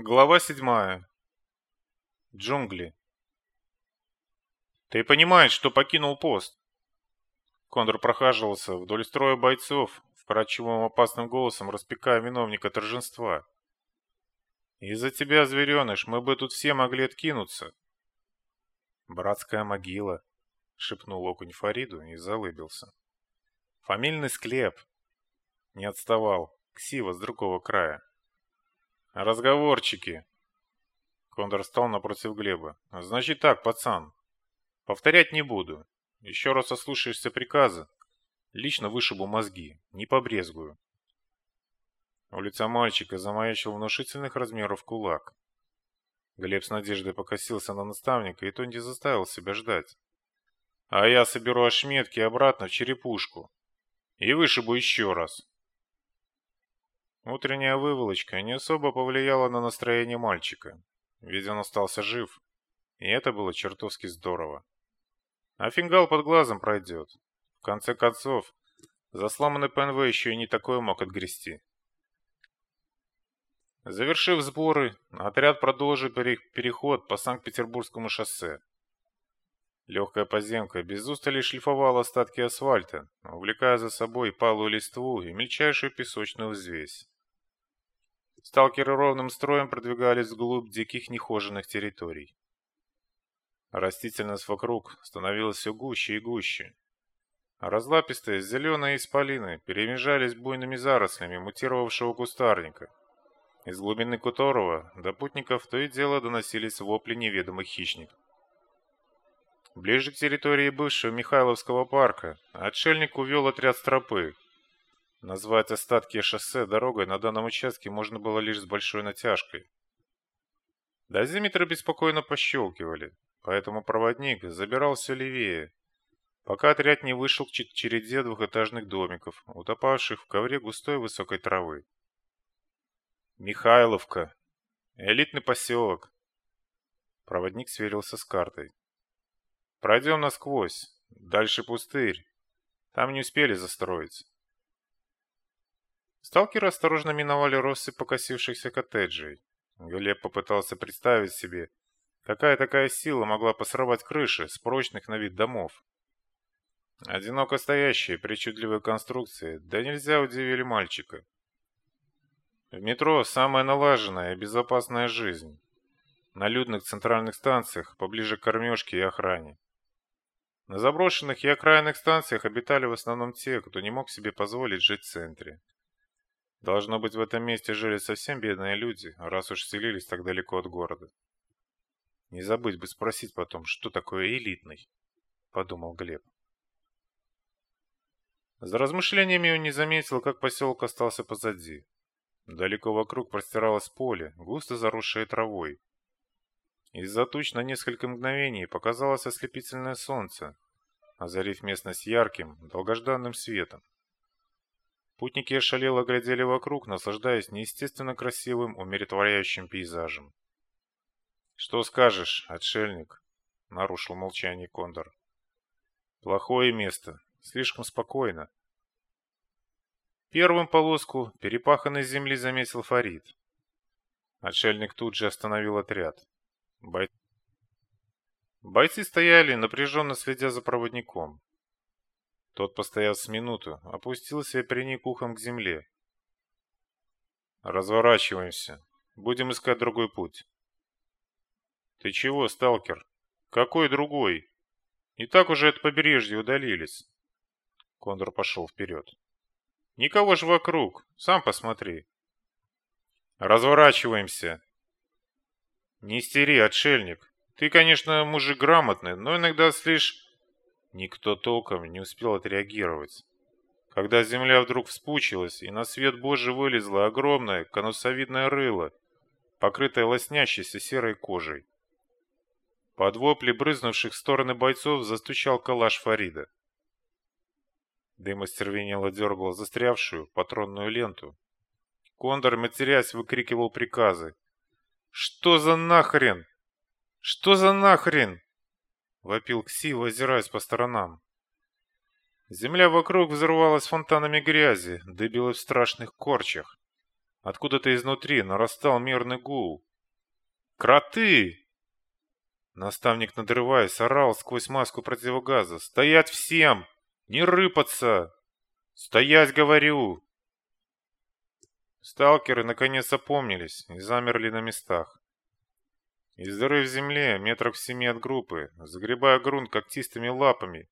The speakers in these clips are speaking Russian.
Глава седьмая. Джунгли. «Ты понимаешь, что покинул пост?» Кондор прохаживался вдоль строя бойцов, вкрадчивым опасным голосом распекая виновника торжества. «Из-за тебя, звереныш, мы бы тут все могли откинуться». «Братская могила», — шепнул окунь Фариду и залыбился. «Фамильный склеп». Не отставал, Ксива с другого края. «Разговорчики!» Кондор встал напротив Глеба. «Значит так, пацан. Повторять не буду. Еще раз ослушаешься приказа. Лично вышибу мозги. Не побрезгую». У лица мальчика замаячил внушительных размеров кулак. Глеб с надеждой покосился на наставника, и не заставил себя ждать. «А я соберу ошметки обратно в черепушку. И вышибу еще раз. Утренняя выволочка не особо повлияла на настроение мальчика, ведь он остался жив, и это было чертовски здорово. А фингал под глазом пройдет. В конце концов, за сломанный ПНВ еще и не такое мог отгрести. Завершив сборы, отряд продолжил переход по Санкт-Петербургскому шоссе. Легкая поземка без устали шлифовала остатки асфальта, увлекая за собой палую листву и мельчайшую песочную взвесь. Сталкеры ровным строем продвигались вглубь диких нехоженных территорий. Растительность вокруг становилась все гуще и гуще. Разлапистые зеленые исполины перемежались буйными зарослями мутировавшего кустарника, из глубины которого до путников то и дело доносились вопли неведомых хищников. Ближе к территории бывшего Михайловского парка отшельник увел отряд с Назвать остатки шоссе дорогой на данном участке можно было лишь с большой натяжкой. Дозиметры беспокойно пощелкивали, поэтому проводник забирал все левее, пока отряд не вышел к череде двухэтажных домиков, утопавших в ковре густой высокой травы. Михайловка. Элитный поселок. Проводник сверился с картой. Пройдем насквозь. Дальше пустырь. Там не успели застроить. Сталкеры осторожно миновали россыпь покосившихся коттеджей. Глеб попытался представить себе, какая такая сила могла посрывать крыши с прочных на вид домов. Одиноко стоящие причудливые конструкции, да нельзя удивили мальчика. В метро самая налаженная и безопасная жизнь. На людных центральных станциях, поближе к кормежке и охране. На заброшенных и окраинных станциях обитали в основном те, кто не мог себе позволить жить в центре. Должно быть, в этом месте жили совсем бедные люди, раз уж селились так далеко от города. Не забыть бы спросить потом, что такое элитный, подумал Глеб. За размышлениями он не заметил, как поселок остался позади. Далеко вокруг простиралось поле, густо заросшее травой. Из-за туч на несколько мгновений показалось ослепительное солнце, озарив местность ярким, долгожданным светом. Путники ошалело глядели вокруг, наслаждаясь неестественно красивым, умиротворяющим пейзажем. «Что скажешь, отшельник?» — нарушил молчание Кондор. «Плохое место. Слишком спокойно». Первым полоску перепаханной земли заметил Фарид. Отшельник тут же остановил отряд. Бой... Бойцы стояли, напряженно следя за проводником. Тот, постоял с минуту, опустился и приник ухом к земле. «Разворачиваемся. Будем искать другой путь». «Ты чего, сталкер? Какой другой? И так уже от побережья удалились». Кондор пошел вперед. «Никого ж вокруг. Сам посмотри». «Разворачиваемся». «Не истери, отшельник. Ты, конечно, мужик грамотный, но иногда слишком Никто толком не успел отреагировать. Когда земля вдруг вспучилась, и на свет Божий вылезло огромное конусовидное рыло, покрытое лоснящейся серой кожей. Под вопли брызнувших в стороны бойцов застучал калаш Фарида. Дым остервенело дергал застрявшую патронную ленту. Кондор, матерясь, выкрикивал приказы. «Что за нахрен? Что за нахрен?» — вопил Ксил, озираясь по сторонам. Земля вокруг взрывалась фонтанами грязи, дыбилась в страшных корчах. Откуда-то изнутри нарастал мирный гул, Кроты!» Наставник, надрываясь, орал сквозь маску противогаза. «Стоять всем! Не рыпаться! Стоять, говорю!» Сталкеры наконец опомнились и замерли на местах. Из дыры в земле, метров в семи от группы, загребая грунт когтистыми лапами,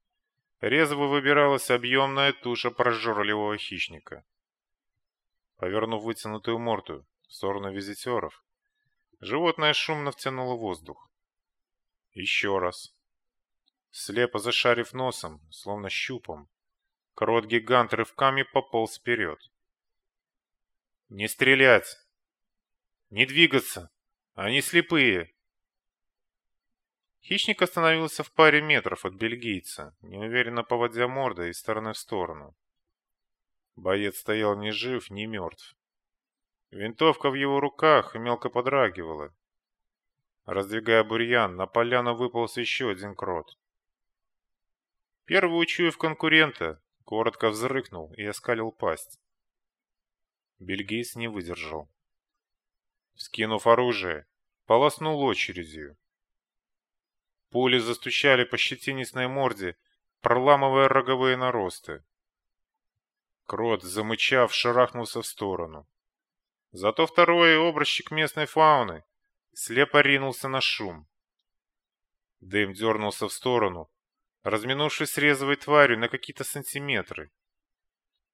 резво выбиралась объемная туша прожорливого хищника. Повернув вытянутую морду в сторону визитеров, животное шумно втянуло воздух. Еще раз. Слепо зашарив носом, словно щупом, крот-гигант рывками пополз вперед. «Не стрелять! Не двигаться! Они слепые!» Хищник остановился в паре метров от бельгийца, неуверенно поводя мордой из стороны в сторону. Боец стоял ни жив, ни мертв. Винтовка в его руках мелко подрагивала, Раздвигая бурьян, на поляну выполз еще один крот. Первый, учуяв конкурента, коротко взрыкнул и оскалил пасть. Бельгийц не выдержал. Скинув оружие, полоснул очередью. Пули застучали по щетинистой морде, проламывая роговые наросты. Крот, замычав, шарахнулся в сторону. Зато второй образчик местной фауны слепо ринулся на шум. Дэм дернулся в сторону, разминувшись с резвой тварью на какие-то сантиметры.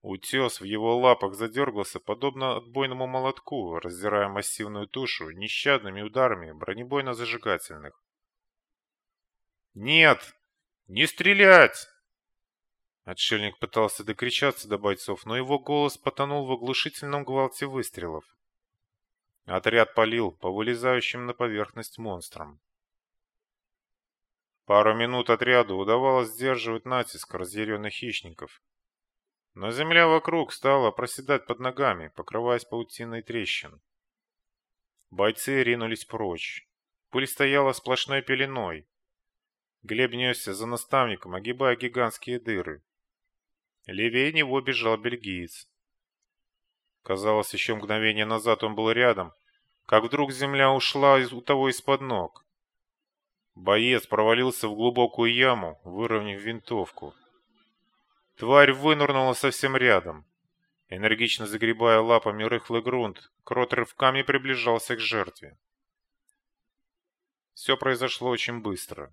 Утес в его лапах задергался, подобно отбойному молотку, раздирая массивную тушу нещадными ударами бронебойно-зажигательных. «Нет! Не стрелять!» Отшельник пытался докричаться до бойцов, но его голос потонул в оглушительном гвалте выстрелов. Отряд палил по вылезающим на поверхность монстрам. Пару минут отряду удавалось сдерживать натиск разъяренных хищников. Но земля вокруг стала проседать под ногами, покрываясь паутиной трещин. Бойцы ринулись прочь. Пыль стояла сплошной пеленой. Глеб несся за наставником, огибая гигантские дыры. Левее него бежал бельгиец. Казалось, еще мгновение назад он был рядом, как вдруг земля ушла у того из-под ног. Боец провалился в глубокую яму, выровняв винтовку. Тварь вынырнула совсем рядом. Энергично загребая лапами рыхлый грунт, крот рывками приближался к жертве. Все произошло очень быстро.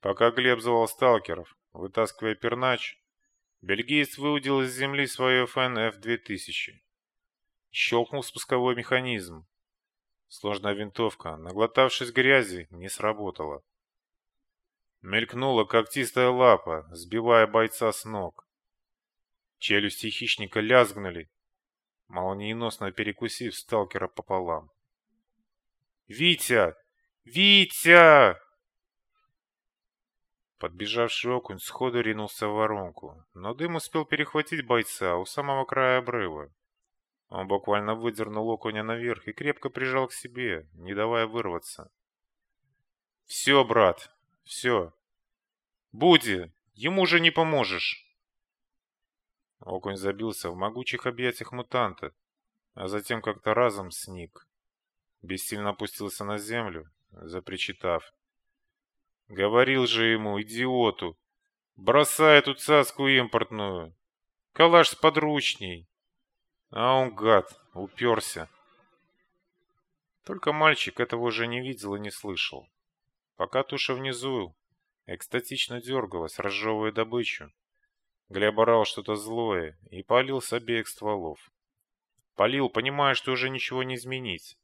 Пока Глеб звал сталкеров, вытаскивая пернач, Бельгиец выудил из земли свое ФНФ-2000. Щелкнул спусковой механизм. Сложная винтовка, наглотавшись грязи, не сработала. Мелькнула когтистая лапа, сбивая бойца с ног. Челюсти хищника лязгнули, молниеносно перекусив сталкера пополам. «Витя! Витя!» Подбежавший окунь сходу ринулся в воронку, но дым успел перехватить бойца у самого края обрыва. Он буквально выдернул окуня наверх и крепко прижал к себе, не давая вырваться. «Все, брат, все. Буди, ему же не поможешь!» Окунь забился в могучих объятиях мутанта, а затем как-то разом сник. Бессильно опустился на землю, запричитав. Говорил же ему, идиоту, бросай эту цаску импортную. Калаш с подручней. А он, гад, уперся. Только мальчик этого уже не видел и не слышал. Пока туша внизу экстатично дергалась, разжевывая добычу, Глеб орал что-то злое и палил с обеих стволов. Полил, понимая, что уже ничего не изменить.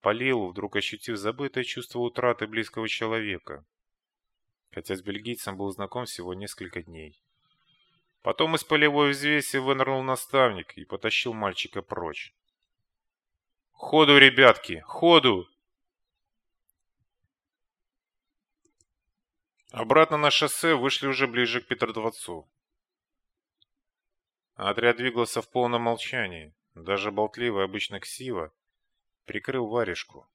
Полил, вдруг ощутив забытое чувство утраты близкого человека. Хотя с бельгийцем был знаком всего несколько дней. Потом из полевой взвеси вынырнул наставник и потащил мальчика прочь. «Ходу, ребятки, ходу!» Обратно на шоссе вышли уже ближе к Петродворцу. Отряд двигался в полном молчании. Даже болтливый обычно Ксива прикрыл варежку.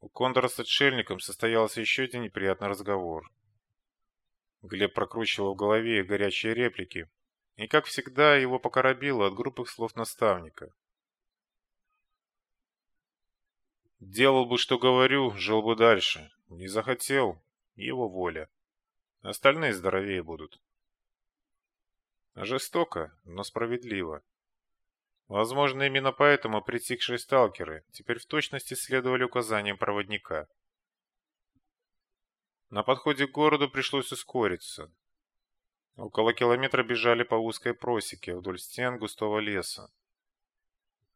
У Кондора с отшельником состоялся еще один неприятный разговор. Глеб прокручивал в голове горячие реплики, и, как всегда, его покоробило от грубых слов наставника. Делал бы, что говорю, жил бы дальше. Не захотел — его воля. Остальные здоровее будут. Жестоко, но справедливо. Возможно, именно поэтому притихшие сталкеры теперь в точности следовали указаниям проводника. На подходе к городу пришлось ускориться. Около километра бежали по узкой просеке вдоль стен густого леса.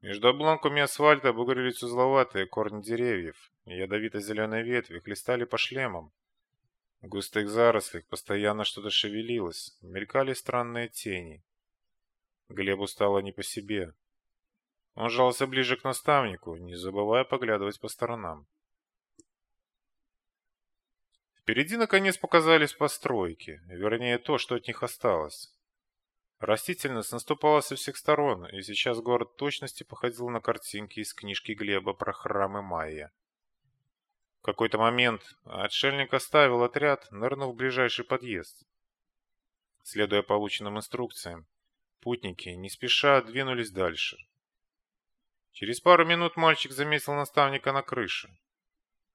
Между обломками асфальта обугрились узловатые корни деревьев, и ядовито-зеленые ветви хлестали по шлемам. В густых зарослях постоянно что-то шевелилось, мелькали странные тени. Глебу стало не по себе. Он жался ближе к наставнику, не забывая поглядывать по сторонам. Впереди наконец показались постройки, вернее то, что от них осталось. Растительность наступала со всех сторон, и сейчас город точности походил на картинки из книжки Глеба про храмы Майя. В какой-то момент отшельник оставил отряд, нырнув в ближайший подъезд. Следуя полученным инструкциям, путники не спеша двинулись дальше. Через пару минут мальчик заметил наставника на крыше.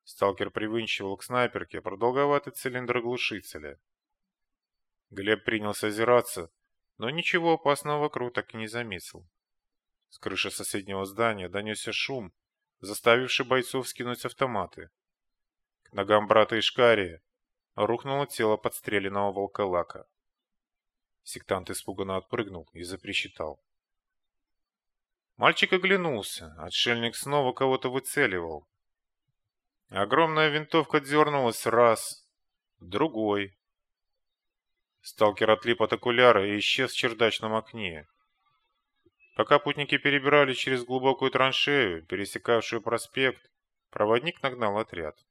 Сталкер привинчивал к снайперке продолговатый цилиндр глушителя. Глеб принялся озираться, но ничего опасного вокруг так и не заметил. С крыши соседнего здания донесся шум, заставивший бойцов скинуть автоматы. К ногам брата Ишкария рухнуло тело подстреленного волколака. Сектант испуганно отпрыгнул и запричитал. Мальчик оглянулся. Отшельник снова кого-то выцеливал. Огромная винтовка дернулась раз, другой. Сталкер отлип от окуляра и исчез в чердачном окне. Пока путники перебирали через глубокую траншею, пересекавшую проспект, проводник нагнал отряд.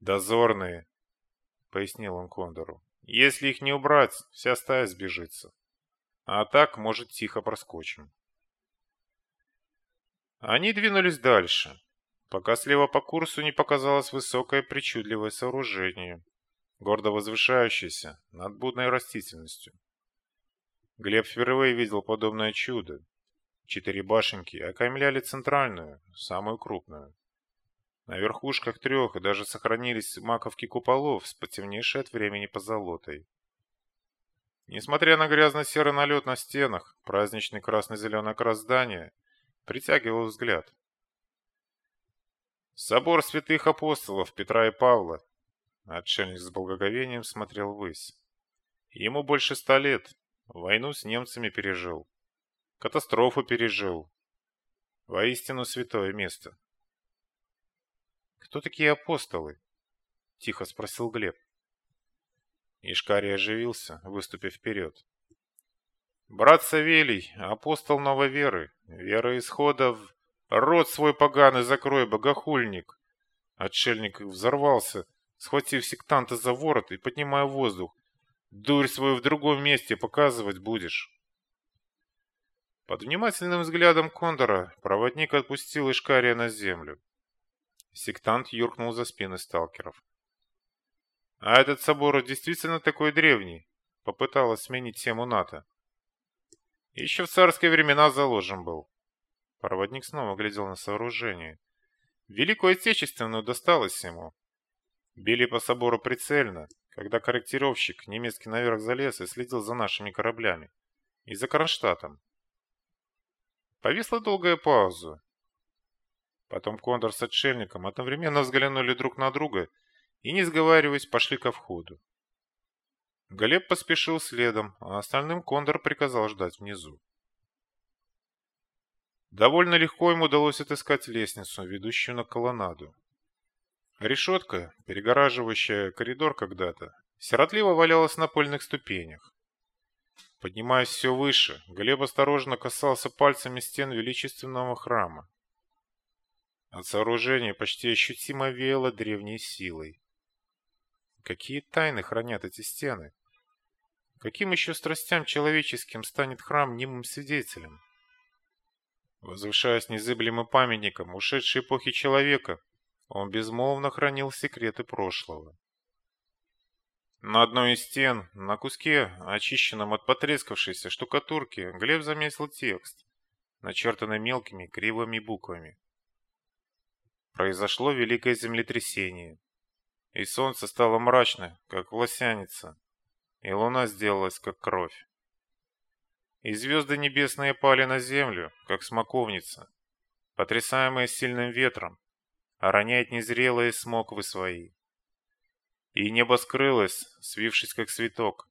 «Дозорные», — пояснил он Кондору. «Если их не убрать, вся стая сбежится. А так, может, тихо проскочим». Они двинулись дальше, пока слева по курсу не показалось высокое причудливое сооружение, гордо возвышающееся над будной растительностью. Глеб впервые видел подобное чудо. Четыре башенки окаймляли центральную, самую крупную. На верхушках трех даже сохранились маковки куполов с от времени позолотой. Несмотря на грязно-серый налет на стенах, праздничный красно-зеленый окрас здания – притягивал взгляд. Собор святых апостолов Петра и Павла. Отшельник с благоговением смотрел ввысь. Ему больше ста лет. Войну с немцами пережил. Катастрофу пережил. Воистину святое место. «Кто такие апостолы?» — тихо спросил Глеб. Ишкарий оживился, выступив вперед. Брат Савелий, апостол новой веры, вера исходов, рот свой поганый закрой, богохульник. Отшельник взорвался, схватив сектанта за ворот и поднимая воздух. Дурь свою в другом месте показывать будешь. Под внимательным взглядом Кондора проводник отпустил Ишкария на землю. Сектант юркнул за спины сталкеров. «А этот собор действительно такой древний?» Попыталась сменить тему НАТО. Еще в царские времена заложен был. Проводник снова глядел на сооружение. Великую Отечественную досталось ему. Били по собору прицельно, когда корректировщик немецкий наверх залез и следил за нашими кораблями. И за Кронштадтом. Повисла долгая пауза. Потом Кондор с отшельником одновременно взглянули друг на друга и, не сговариваясь, пошли ко входу. Глеб поспешил следом, а остальным Кондор приказал ждать внизу. Довольно легко ему удалось отыскать лестницу, ведущую на колоннаду. Решетка, перегораживающая коридор когда-то, сиротливо валялась на пыльных ступенях. Поднимаясь все выше, Глеб осторожно касался пальцами стен величественного храма. От сооружения почти ощутимо веяло древней силой. Какие тайны хранят эти стены? Каким еще страстям человеческим станет храм немым свидетелем? Возвышаясь незыблемым памятником ушедшей эпохи человека, он безмолвно хранил секреты прошлого. На одной из стен, на куске, очищенном от потрескавшейся штукатурки, Глеб заметил текст, начертанный мелкими кривыми буквами. произошло великое землетрясение. И солнце стало мрачно, как власяница, и луна сделалась, как кровь. И звезды небесные пали на землю, как смоковница, потрясаемые сильным ветром, а роняет незрелые смоквы свои. И небо скрылось, свившись как цветок,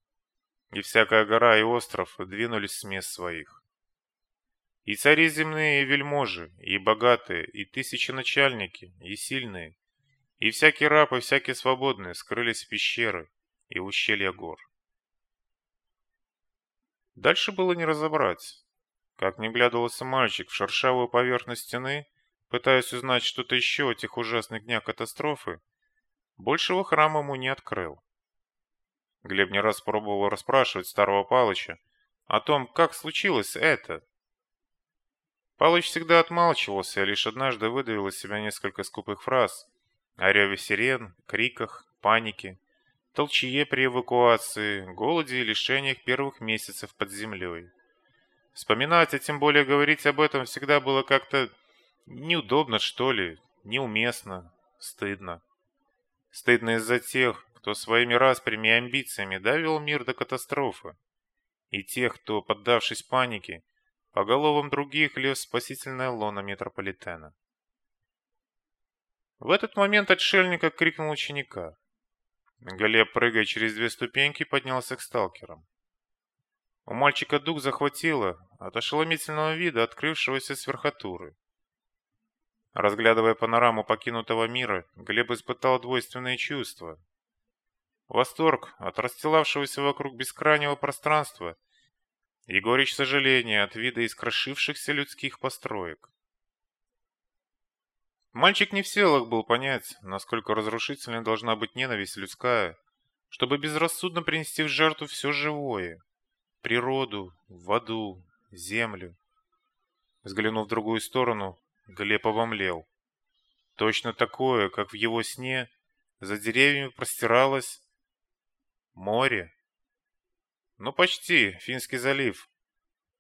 и всякая гора и остров двинулись с мест своих. И цари земные, и вельможи, и богатые, и тысячи начальники, и сильные, и всякий раб, и всякий свободный скрылись в пещеры и ущелья гор. Дальше было не разобрать. Как не глядывался мальчик в шершавую поверхность стены, пытаясь узнать что-то еще о тех ужасных днях катастрофы, большего храма ему не открыл. Глеб не раз пробовал расспрашивать старого Палыча о том, как случилось это. Палыч всегда отмалчивался, а лишь однажды выдавил из себя несколько скупых фраз о реве сирен, криках, панике, толчье при эвакуации, голоде и лишениях первых месяцев под землей. Вспоминать, а тем более говорить об этом всегда было как-то неудобно, что ли, неуместно, стыдно. Стыдно из-за тех, кто своими распрями и амбициями довел мир до катастрофы, и тех, кто, поддавшись панике, по головам других лез спасительная лона метрополитена. В этот момент отшельник крикнул ученика. Глеб, прыгая через две ступеньки, поднялся к сталкерам. У мальчика дух захватило от ошеломительного вида открывшегося с. Разглядывая панораму покинутого мира, Глеб испытал двойственные чувства, Восторг от расстилавшегося вокруг бескрайнего пространства и горечь сожаления от вида искрошившихся людских построек. Мальчик не в силах был понять, насколько разрушительной должна быть ненависть людская, чтобы безрассудно принести в жертву все живое — природу, воду, землю. Взглянув в другую сторону, Глеб обомлел. Точно такое, как в его сне, за деревьями простиралось Море? Ну, почти. Финский залив.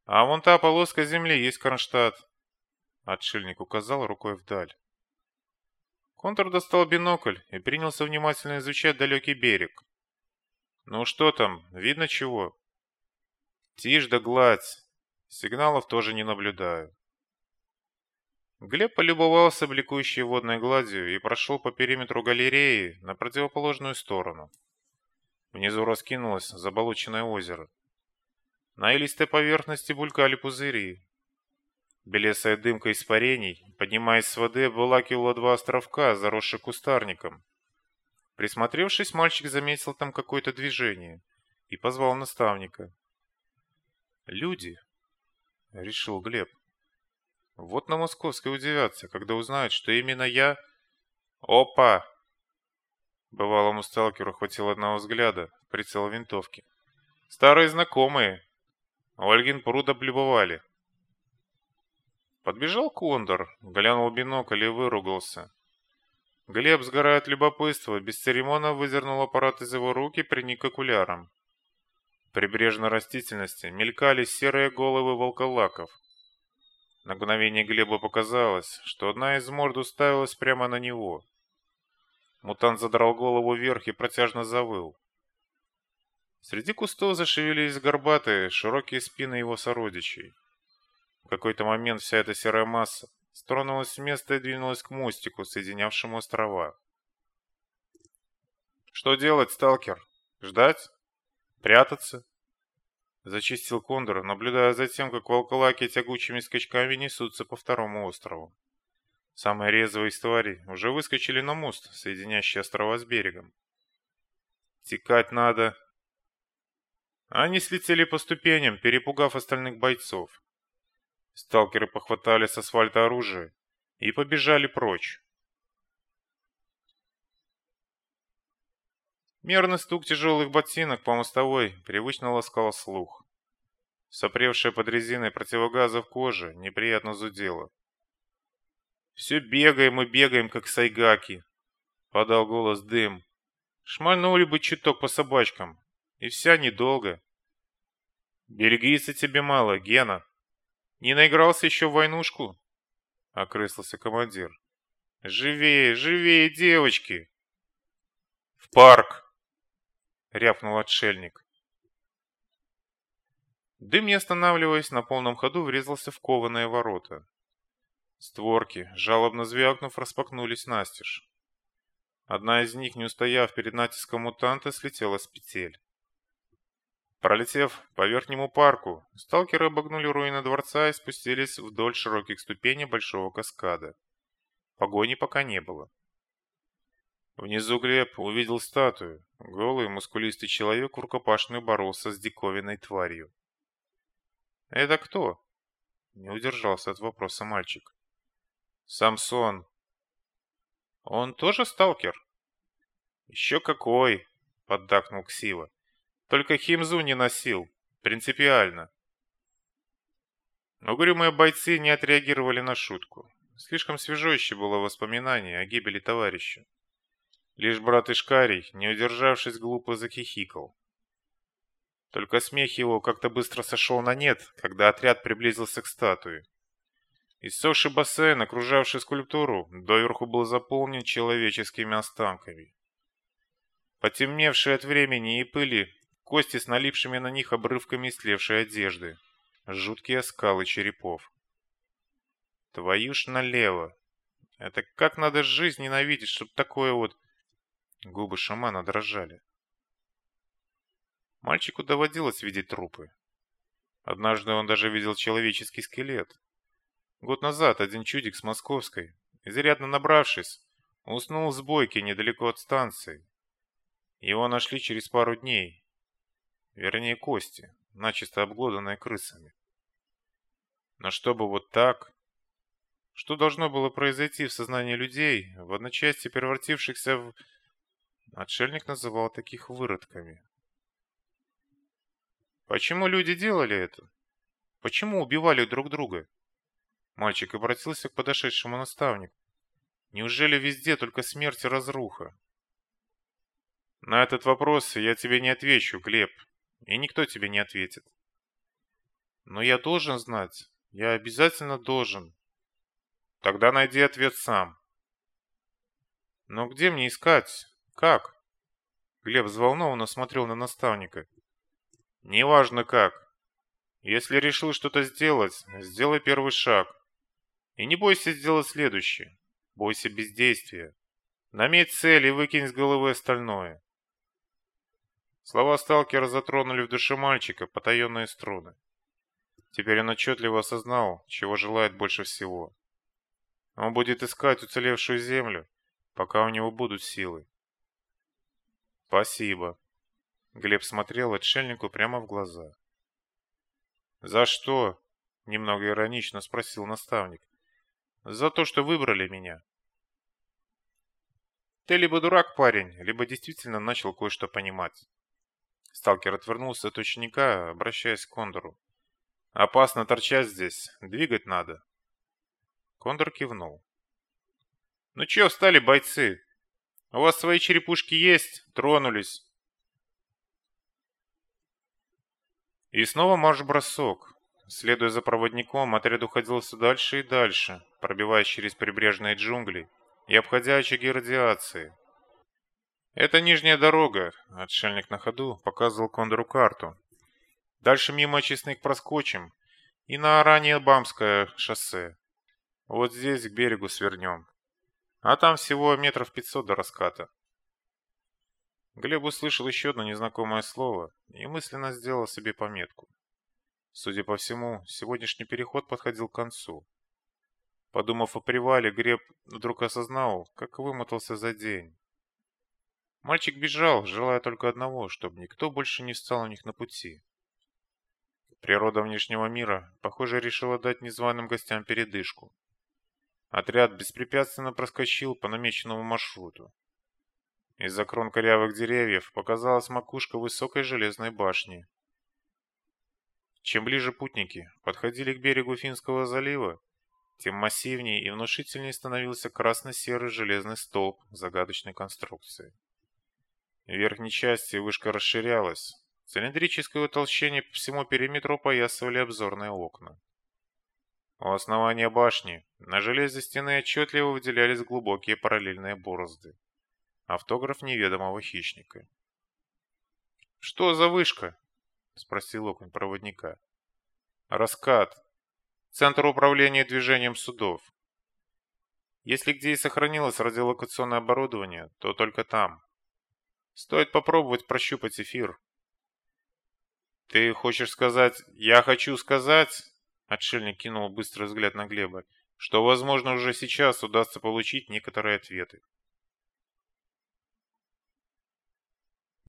А вон та полоска земли есть Кронштадт. Отшельник указал рукой вдаль. Контур достал бинокль и принялся внимательно изучать далекий берег. Ну что там, видно чего? Тишь да гладь. Сигналов тоже не наблюдаю. Глеб полюбовался бликующей водной гладью и прошел по периметру галереи на противоположную сторону. Внизу раскинулось заболоченное озеро. На илистой поверхности булькали пузыри. Белесая дымка испарений, поднимаясь с воды, обволакивала два островка, заросших кустарником. Присмотревшись, мальчик заметил там какое-то движение и позвал наставника. «Люди», — решил Глеб. «Вот на Московской удивятся, когда узнают, что именно я...» «Опа!» Бывалому сталкеру хватило одного взгляда, прицел винтовки. Старые знакомые. Ольгин пруд облюбовали. Подбежал кондор, глянул бинокль и выругался. Глеб, сгорая от любопытства, без церемона выдернул аппарат из его рук и приник к прибрежной растительности мелькали серые головы волколаков. На мгновение Глебу показалось, что одна из морд уставилась прямо на него. Мутант задрал голову вверх и протяжно завыл. Среди кустов зашевелились горбатые, широкие спины его сородичей. В какой-то момент вся эта серая масса стронулась с места и двинулась к мостику, соединявшему острова. «Что делать, сталкер? Ждать? Прятаться?» Зачистил Кондор, наблюдая за тем, как волколаки тягучими скачками несутся по второму острову. Самые резвые из тварей уже выскочили на мост, соединяющий острова с берегом. «Текать надо!» Они слетели по ступеням, перепугав остальных бойцов. Сталкеры похватали с асфальта оружие и побежали прочь. Мерный стук тяжелых ботинок по мостовой привычно ласкал слух. Сопревшая под резиной противогазов кожа неприятно зудела. Все бегаем и бегаем, как сайгаки, — подал голос дым. Шмальнули бы чуток по собачкам, и вся недолго. Берегися тебе мало, Гена. Не наигрался еще в войнушку? — окрысился командир. Живее, живее, девочки!» «В парк!» — рявкнул отшельник. Дым, не останавливаясь, на полном ходу врезался в кованые ворота. Створки, жалобно звякнув, распахнулись настежь. Одна из них, не устояв перед натиском мутанта, слетела с петель. Пролетев по верхнему парку, сталкеры обогнули руины дворца и спустились вдоль широких ступеней большого каскада. Погони пока не было. Внизу Глеб увидел статую. Голый, мускулистый человек в рукопашную боролся с диковинной тварью. «Это кто?» Не удержался от вопроса мальчик. «Самсон». «Он тоже сталкер?» «Еще какой!» — поддакнул Ксива. Только химзу не носил. Принципиально. Угрюмые бойцы не отреагировали на шутку. Слишком свежо еще было воспоминание о гибели товарища. Лишь брат Ишкарий, не удержавшись, глупо захихикал. Только смех его как-то быстро сошел на нет, когда отряд приблизился к статуе. Иссохший бассейн, окружавший скульптуру, доверху был заполнен человеческими останками. Потемневшие от времени и пыли, Кости с налипшими на них обрывками истлевшей одежды. Жуткие скалы черепов. Твою ж налево. Это как надо жизнь ненавидеть, чтоб такое вот... Губы шамана дрожали. Мальчику доводилось видеть трупы. Однажды он даже видел человеческий скелет. Год назад один чудик с Московской, изрядно набравшись, уснул в сбойке недалеко от станции. Его нашли через пару дней, Вернее, кости, начисто обглоданные крысами. Но чтобы вот так... Что должно было произойти в сознании людей, в одночасье превратившихся в... Отшельник называл таких выродками. Почему люди делали это? Почему убивали друг друга? Мальчик обратился к подошедшему наставнику. Неужели везде только смерть и разруха? На этот вопрос я тебе не отвечу, Глеб, и никто тебе не ответит. Но я должен знать. Я обязательно должен. Тогда найди ответ сам. Но где мне искать? Как? Глеб взволнованно смотрел на наставника. Неважно как. Если решил что-то сделать, сделай первый шаг. И не бойся сделать следующий. Бойся бездействия. Наметь цель и выкинь с головы остальное. Слова сталкера затронули в душе мальчика потаенные струны. Теперь он отчетливо осознал, чего желает больше всего. Он будет искать уцелевшую землю, пока у него будут силы. «Спасибо», — Глеб смотрел отшельнику прямо в глаза. «За что?» — немного иронично спросил наставник. «За то, что выбрали меня». «Ты либо дурак, парень, либо действительно начал кое-что понимать». Сталкер отвернулся от ученика, обращаясь к Кондору. «Опасно торчать здесь. Двигать надо». Кондор кивнул. «Ну чё встали, бойцы? У вас свои черепушки есть? Тронулись». И снова марш-бросок. Следуя за проводником, отряд уходил все дальше и дальше, пробиваясь через прибрежные джунгли и обходя очаги радиации. «Это нижняя дорога», — отшельник на ходу показывал Кондору карту. «Дальше мимо очистных проскочим и на ранее Бамское шоссе. Вот здесь к берегу свернем. А там всего метров пятьсот до раската». Глеб услышал еще одно незнакомое слово и мысленно сделал себе пометку. Судя по всему, сегодняшний переход подходил к концу. Подумав о привале, Глеб вдруг осознал, как вымотался за день. Мальчик бежал, желая только одного, чтобы никто больше не встал у них на пути. Природа внешнего мира, похоже, решила дать незваным гостям передышку. Отряд беспрепятственно проскочил по намеченному маршруту. Из-за крон корявых деревьев показалась макушка высокой железной башни. Чем ближе путники подходили к берегу Финского залива, тем массивнее и внушительнее становился красно-серый железный столб загадочной конструкции. В верхней части вышка расширялась. Цилиндрическое утолщение по всему периметру поясывали обзорные окна. У основания башни на железе стены отчетливо выделялись глубокие параллельные борозды. Автограф неведомого хищника. «Что за вышка?» — спросил окунь проводника. «Раскат. Центр управления движением судов. Если где и сохранилось радиолокационное оборудование, то только там. Стоит попробовать прощупать эфир». «Ты хочешь сказать, я хочу сказать?» Отшельник кинул быстрый взгляд на Глеба, что, возможно, уже сейчас удастся получить некоторые ответы.